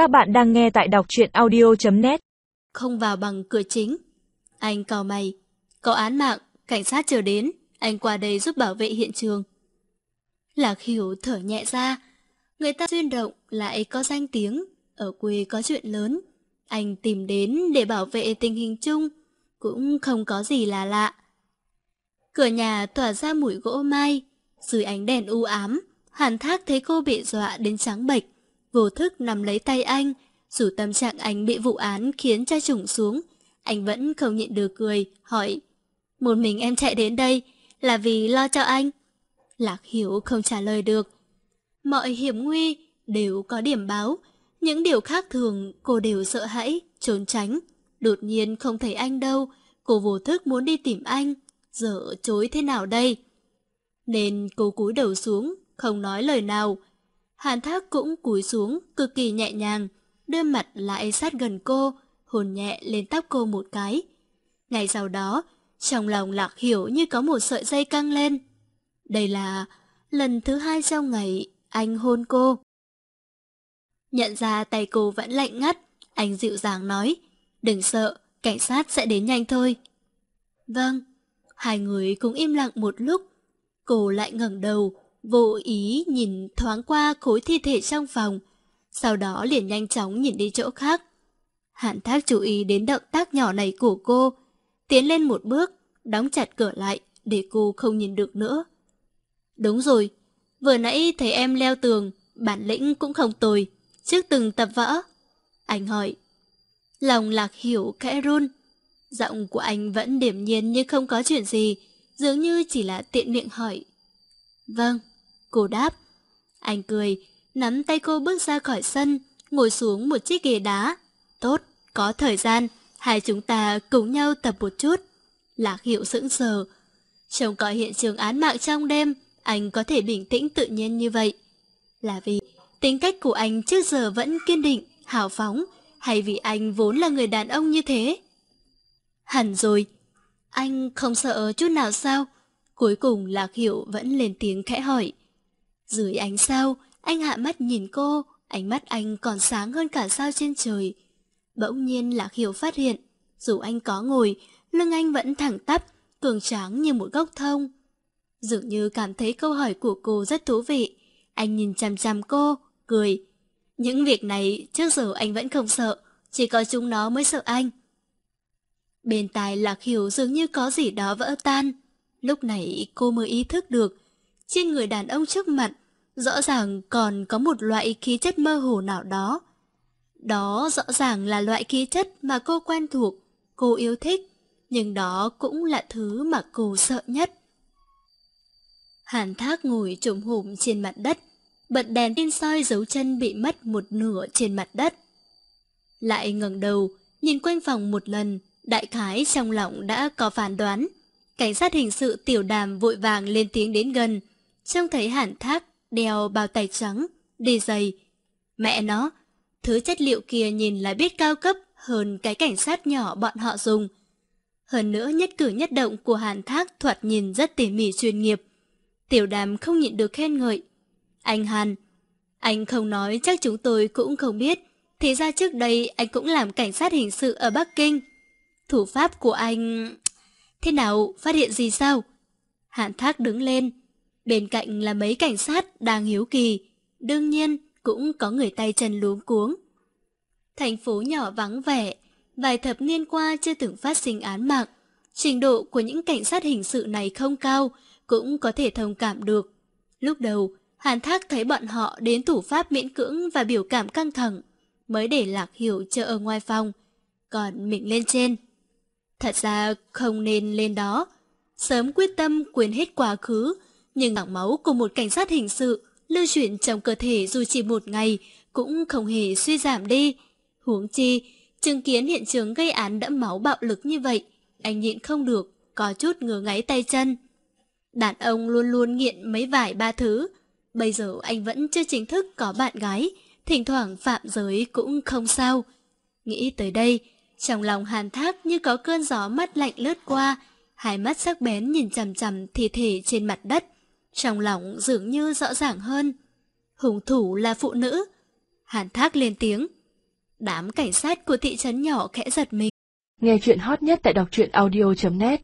Các bạn đang nghe tại đọc truyện audio.net Không vào bằng cửa chính. Anh cầu mày. Có án mạng, cảnh sát chờ đến. Anh qua đây giúp bảo vệ hiện trường. Lạc hiểu thở nhẹ ra. Người ta duyên động lại có danh tiếng. Ở quê có chuyện lớn. Anh tìm đến để bảo vệ tình hình chung. Cũng không có gì là lạ. Cửa nhà tỏa ra mùi gỗ mai. Dưới ánh đèn u ám, Hàn Thác thấy cô bị dọa đến trắng bệch vô thức nằm lấy tay anh, dù tâm trạng anh bị vụ án khiến cho trùng xuống. Anh vẫn không nhịn được cười, hỏi, một mình em chạy đến đây là vì lo cho anh. Lạc Hiểu không trả lời được. Mọi hiểm nguy đều có điểm báo, những điều khác thường cô đều sợ hãi, trốn tránh. Đột nhiên không thấy anh đâu, cô vô thức muốn đi tìm anh, giờ chối thế nào đây? Nên cô cúi đầu xuống, không nói lời nào, Hàn Thác cũng cúi xuống, cực kỳ nhẹ nhàng, đưa mặt lại sát gần cô, hồn nhẹ lên tóc cô một cái. Ngày sau đó, trong lòng Lạc Hiểu như có một sợi dây căng lên. Đây là lần thứ hai sau ngày anh hôn cô. Nhận ra tay cô vẫn lạnh ngắt, anh dịu dàng nói, đừng sợ, cảnh sát sẽ đến nhanh thôi. Vâng, hai người cũng im lặng một lúc. Cô lại ngẩng đầu, vô ý nhìn thoáng qua khối thi thể trong phòng, sau đó liền nhanh chóng nhìn đi chỗ khác. Hạn thác chú ý đến động tác nhỏ này của cô, tiến lên một bước, đóng chặt cửa lại để cô không nhìn được nữa. Đúng rồi, vừa nãy thấy em leo tường, bản lĩnh cũng không tồi, trước từng tập võ. Anh hỏi. Lòng lạc hiểu khẽ run. Giọng của anh vẫn điểm nhiên như không có chuyện gì, dường như chỉ là tiện miệng hỏi. Vâng. Cô đáp. Anh cười, nắm tay cô bước ra khỏi sân, ngồi xuống một chiếc ghế đá. Tốt, có thời gian, hai chúng ta cùng nhau tập một chút. Lạc hiệu sững sờ. Trông coi hiện trường án mạng trong đêm, anh có thể bình tĩnh tự nhiên như vậy. Là vì tính cách của anh trước giờ vẫn kiên định, hào phóng, hay vì anh vốn là người đàn ông như thế? Hẳn rồi. Anh không sợ chút nào sao? Cuối cùng Lạc Hiệu vẫn lên tiếng khẽ hỏi. Dưới ánh sao, anh hạ mắt nhìn cô, ánh mắt anh còn sáng hơn cả sao trên trời. Bỗng nhiên Lạc Hiểu phát hiện, dù anh có ngồi, lưng anh vẫn thẳng tắp, cường tráng như một gốc thông. Dường như cảm thấy câu hỏi của cô rất thú vị, anh nhìn chằm chằm cô, cười. Những việc này trước giờ anh vẫn không sợ, chỉ có chúng nó mới sợ anh. Bên tai Lạc Hiểu dường như có gì đó vỡ tan. Lúc này cô mới ý thức được, trên người đàn ông trước mặt rõ ràng còn có một loại khí chất mơ hồ nào đó. Đó rõ ràng là loại khí chất mà cô quen thuộc, cô yêu thích, nhưng đó cũng là thứ mà cô sợ nhất. Hàn thác ngồi trồm hùm trên mặt đất, bật đèn pin soi dấu chân bị mất một nửa trên mặt đất. Lại ngẩng đầu, nhìn quanh phòng một lần, đại khái trong lòng đã có phán đoán. Cảnh sát hình sự tiểu đàm vội vàng lên tiếng đến gần, trông thấy hẳn thác đeo bao tay trắng, đi giày. Mẹ nó, thứ chất liệu kia nhìn là biết cao cấp hơn cái cảnh sát nhỏ bọn họ dùng. Hơn nữa nhất cử nhất động của Hàn Thác thoạt nhìn rất tỉ mỉ chuyên nghiệp. Tiểu đàm không nhịn được khen ngợi. Anh Hàn, anh không nói chắc chúng tôi cũng không biết. Thì ra trước đây anh cũng làm cảnh sát hình sự ở Bắc Kinh. Thủ pháp của anh... Thế nào, phát hiện gì sao? Hàn Thác đứng lên, Bên cạnh là mấy cảnh sát đang hiếu kỳ, đương nhiên cũng có người tay chân luống cuống. Thành phố nhỏ vắng vẻ, vài thập niên qua chưa từng phát sinh án mạng. Trình độ của những cảnh sát hình sự này không cao, cũng có thể thông cảm được. Lúc đầu, Hàn Thác thấy bọn họ đến thủ pháp miễn cưỡng và biểu cảm căng thẳng, mới để Lạc Hiểu chờ ở ngoài phòng, còn mình lên trên. Thật ra không nên lên đó, sớm quyết tâm quên hết quá khứ, nhưng mảng máu của một cảnh sát hình sự lưu chuyển trong cơ thể dù chỉ một ngày cũng không hề suy giảm đi. Huống chi, chứng kiến hiện trường gây án đẫm máu bạo lực như vậy, anh nhịn không được, có chút ngứa ngáy tay chân. Đàn ông luôn luôn nghiện mấy vải ba thứ. Bây giờ anh vẫn chưa chính thức có bạn gái, thỉnh thoảng phạm giới cũng không sao. Nghĩ tới đây, trong lòng hàn thác như có cơn gió mắt lạnh lướt qua, hai mắt sắc bén nhìn chằm chằm thi thể trên mặt đất. Trong lòng dường như rõ ràng hơn. Hùng thủ là phụ nữ. Hàn thác lên tiếng. Đám cảnh sát của thị trấn nhỏ khẽ giật mình. Nghe chuyện hot nhất tại đọc truyện audio.net